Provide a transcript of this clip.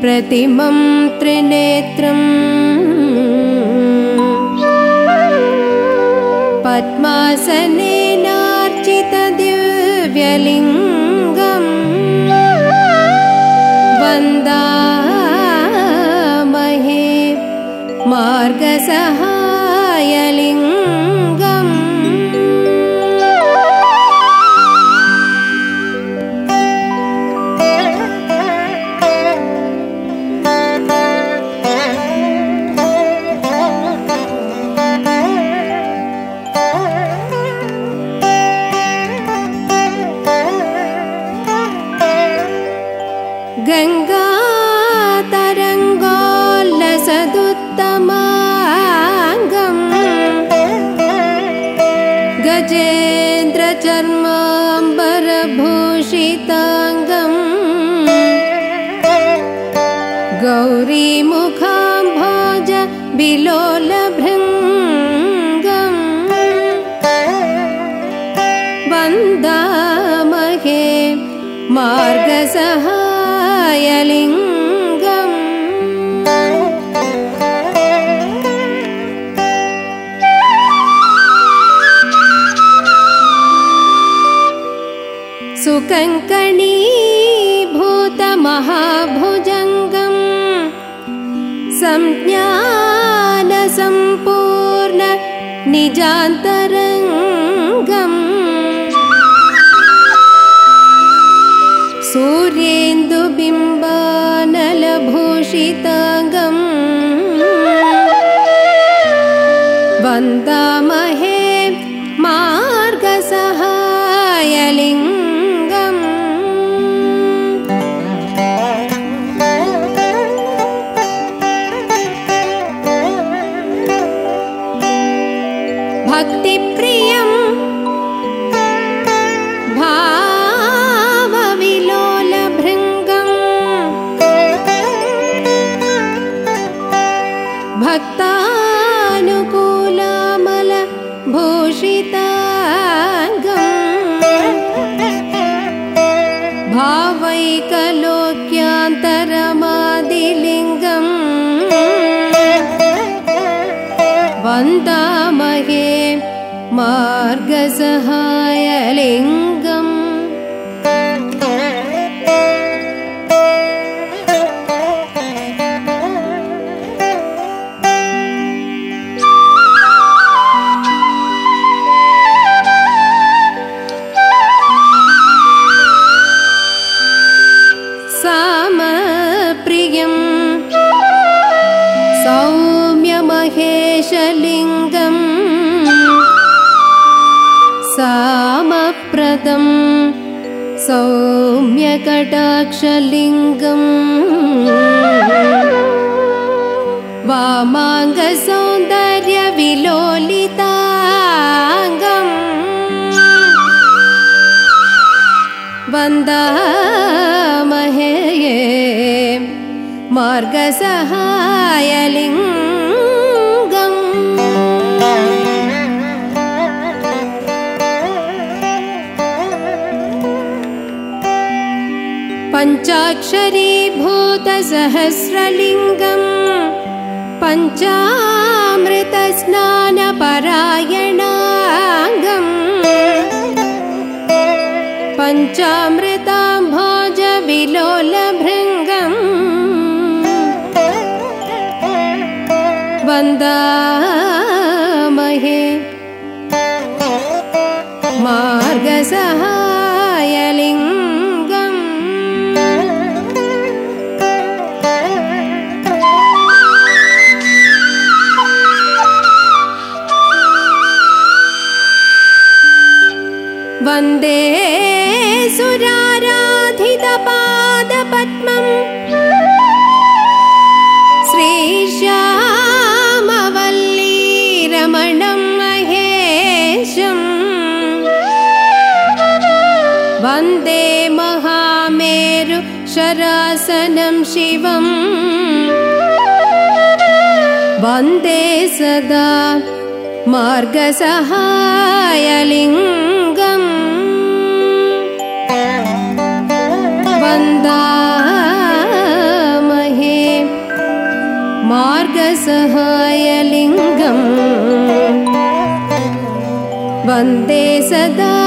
प्रतिमं त्रिनेत्रम्। पद्मासनेनार्चितदिव्यलिङ्गम् वन्दामहे मार्गसहायलिङ्गम् गङ्गातरङ्गोल्लसदुत्तमाङ्गम्। गजेन्द्रचर्माम्बरभूषिताङ्गम्। गौरीमुखां भोज बिलोलभृङ्गम्। वन्दामहे सुकङ्कणीभूतमहाभुजङ्गम्। संज्ञानसम्पूर्ण निजान्तरङ्गम् वन्दामहे मार्गसहायलिङ्गम् सौम्यकटाक्षलिङ्गम्। वामाङ्गसौन्दर्यविलोलिताङ्गम्। वन्दामहे मार्गसहायलिङ्गम् पञ्चाक्षरीभूतसहस्रलिङ्गम् पञ्चामृतस्नानपरायणाङ्गम् पञ्चामृताम्भोजविलोलभृङ्गम् वन्दामहे मार्गसहायलिङ्गम् वन्दे महामेरु शरासनं शिवम् वन्दे सदा मार्गसहायलिङ्गम्। वन्दामहे मार्गसहायलिङ्गम्। वन्दे सदा